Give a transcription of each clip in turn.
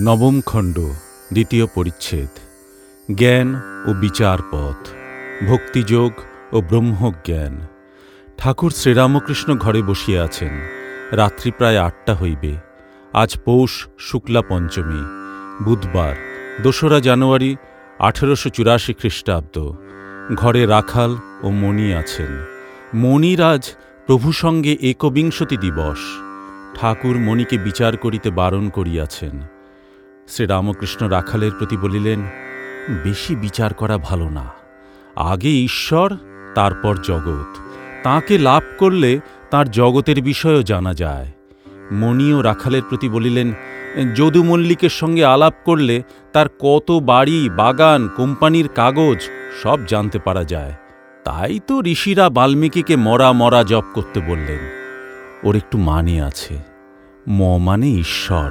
নবম খণ্ড, দ্বিতীয় পরিচ্ছেদ। জ্ঞান ও বিচার পথ ভক্তিযোগ ও ব্রহ্মজ্ঞান। ঠাকুর শ্রীরামকৃষ্ণ ঘরে বসিয়া আছেন। রাত্রি প্রায় আটটা হইবে। আজ পৌষ শুক্লা পঞ্চমী। বুধবার, দোসরা জানুয়ারি আঠেরোশো চুরাশি খ্রিস্টাব্দ। ঘরে রাখাল ও মণি আছেন। মণির আজ প্রভু সঙ্গে একবিংশতি দিবস। ঠাকুর মণিকে বিচার করিতে বারণ করিয়াছেন। শ্রীরামকৃষ্ণ রাখালের প্রতি বলিলেন, বেশি বিচার করা ভালো না। আগে ঈশ্বর, তারপর জগৎ। তাকে লাভ করলে তার জগতের বিষয়ও জানা যায়। মণি ও রাখালের প্রতি বলিলেন যদু মল্লিকের সঙ্গে আলাপ করলে তার কত বাড়ি, বাগান, কোম্পানির কাগজ সব জানতে পারা যায়। তাই তো ঋষিরা বাল্মীকিকে মরা মরা জপ করতে বললেন। ওর একটু মানে আছে। ম মানে ঈশ্বর,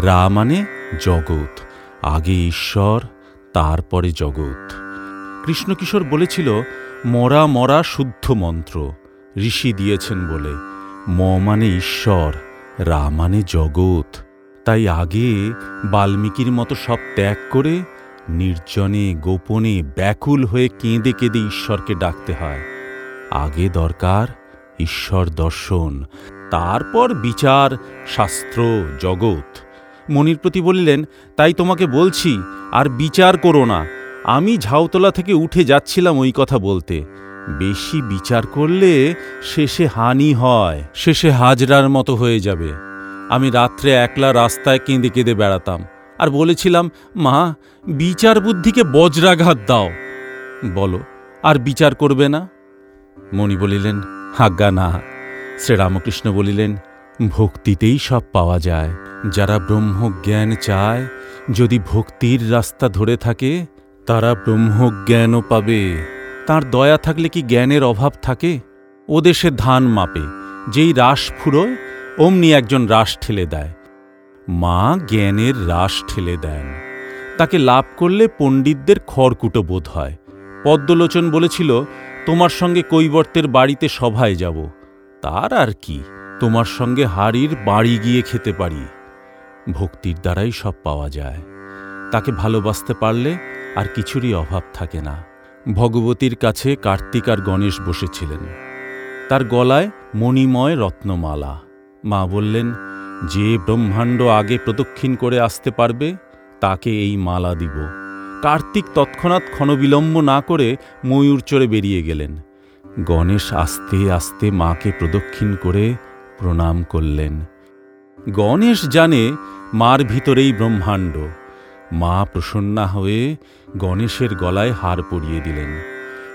রা মানে জগৎ, আগে ঈশ্বর, তারপরে জগৎ। কৃষ্ণকিশোর বলেছিল, মরা মরা শুদ্ধ মন্ত্র। ঋষি দিয়েছেন বলে, ম মানে ঈশ্বর, রা মানে জগৎ। তাই আগে বাল্মীকির মতো সব ত্যাগ করে, নির্জনে, গোপনে, ব্যাকুল হয়ে কেঁদে কেঁদে ঈশ্বরকে ডাকতে হয়। আগে দরকার ঈশ্বর দর্শন, তারপর বিচার, শাস্ত্র, জগৎ। মনির প্রতি বলিলেন, তাই তোমাকে বলছি, আর বিচার করো না। আমি ঝাউতলা থেকে উঠে যাচ্ছিলাম ওই কথা বলতে। বেশি বিচার করলে শেষে হানি হয়, শেষে হাজরার মতো হয়ে যাবে। আমি রাত্রে একলা রাস্তায় কেঁদে কেঁদে বেড়াতাম, আর বলেছিলাম, মা, বিচার বুদ্ধিকে বজ্রাঘাত দাও। বলো, আর বিচার করবে না? মণি বলিলেন, আজ্ঞা না। শ্রীরামকৃষ্ণ বলিলেন ভক্তিতেই সব পাওয়া যায়। যারা ব্রহ্মজ্ঞান চায়, যদি ভক্তির রাস্তা ধরে থাকে, তারা ব্রহ্মজ্ঞানও পাবে। তার দয়া থাকলে কি জ্ঞানের অভাব থাকে? ও দেশে ধান মাপে, যেই রাস ফুরোয়, অমনি একজন রাস ঠেলে দেয়। মা জ্ঞানের রাস ঠেলে দেন। তাকে লাভ করলে পণ্ডিতদের খড়কুটো বোধ হয়। পদ্মলোচন বলেছিল, তোমার সঙ্গে কৈবর্তের বাড়িতে সভায় যাব। তার আর কি? তোমার সঙ্গে হাড়ির বাড়ি গিয়ে খেতে পারি। ভক্তির দ্বারাই সব পাওয়া যায়। তাকে ভালোবাসতে পারলে আর কিছুরই অভাব থাকে না। ভগবতীর কাছে কার্তিক আর গণেশ বসেছিলেন। তার গলায় মণিময় রত্নমালা। মা বললেন, যে ব্রহ্মাণ্ড আগে প্রদক্ষিণ করে আসতে পারবে, তাকে এই মালা দিব। কার্তিক তৎক্ষণাৎ ক্ষণবিলম্ব না করে ময়ূর চড়ে বেরিয়ে গেলেন। গণেশ আস্তে আস্তে মাকে প্রদক্ষিণ করে প্রণাম করলেন। গণেশ জানে মার ভিতরেই ব্রহ্মাণ্ড। মা প্রসন্না হয়ে গণেশের গলায় হার পরিয়ে দিলেন।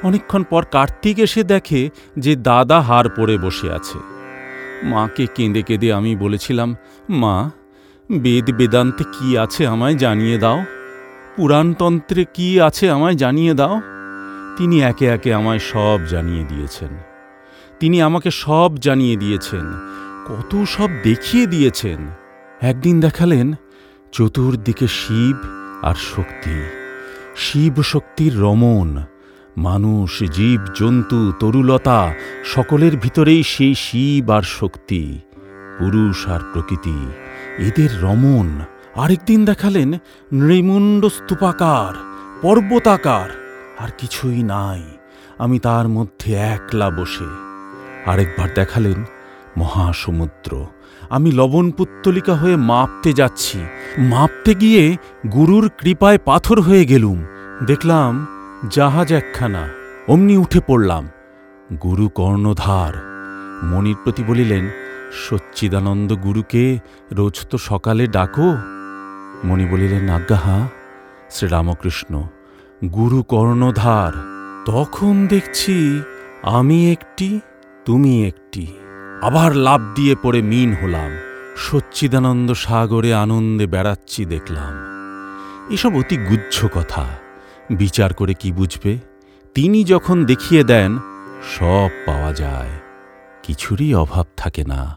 অনেকক্ষণ পর কার্তিক এসে দেখে যে দাদা হার পরে বসে আছে। মাকে কেঁদে কেঁদে আমি বলেছিলাম, মা, বেদ বেদান্তে কি আছে আমায় জানিয়ে দাও? পুরাণতন্ত্রে কি আছে আমায় জানিয়ে দাও? তিনি একে একে আমায় সব জানিয়ে দিয়েছেন। তিনি আমাকে সব জানিয়ে দিয়েছেন, কত সব দেখিয়ে দিয়েছেন। একদিন দেখালেন চতুর্দিকে শিব আর শক্তি। শিব শক্তির রমণ, মানুষ, জীব, জন্তু, তরুলতা, সকলের ভিতরেই সেই শিব আর শক্তি। পুরুষ আর প্রকৃতি, এদের রমণ। আরেকদিন দেখালেন নৃমুণ্ড স্তূপাকার, পর্বতাকার। আর কিছুই নাই, আমি তার মধ্যে একলা বসে। আরেকবার দেখালেন মহাসমুদ্র। আমি লবণ পুত্তলিকা হয়ে মাপতে যাচ্ছি। মাপতে গিয়ে গুরুর কৃপায় পাথর হয়ে গেলুম। দেখলাম জাহাজ একখানা। অমনি উঠে পড়লাম। গুরু কর্ণধার। মনির প্রতি বলিলেন, সচ্চিদানন্দ গুরুকে রোজ তো সকালে ডাকো। মণি বলিলেন আজ্ঞা হা শ্রীরামকৃষ্ণ, গুরু কর্ণধার, তখন দেখছি আমি একটি তুমি একটি। আবার লাভ দিয়ে পড়ে মিন হলাম। সচ্চিদানন্দ সাগরে আনন্দে বেড়াচ্ছি দেখলাম। এসব অতি গুচ্ছ কথা। বিচার করে কি বুঝবে? তিনি যখন দেখিয়ে দেন, সব পাওয়া যায়। কিছুরই অভাব থাকে না।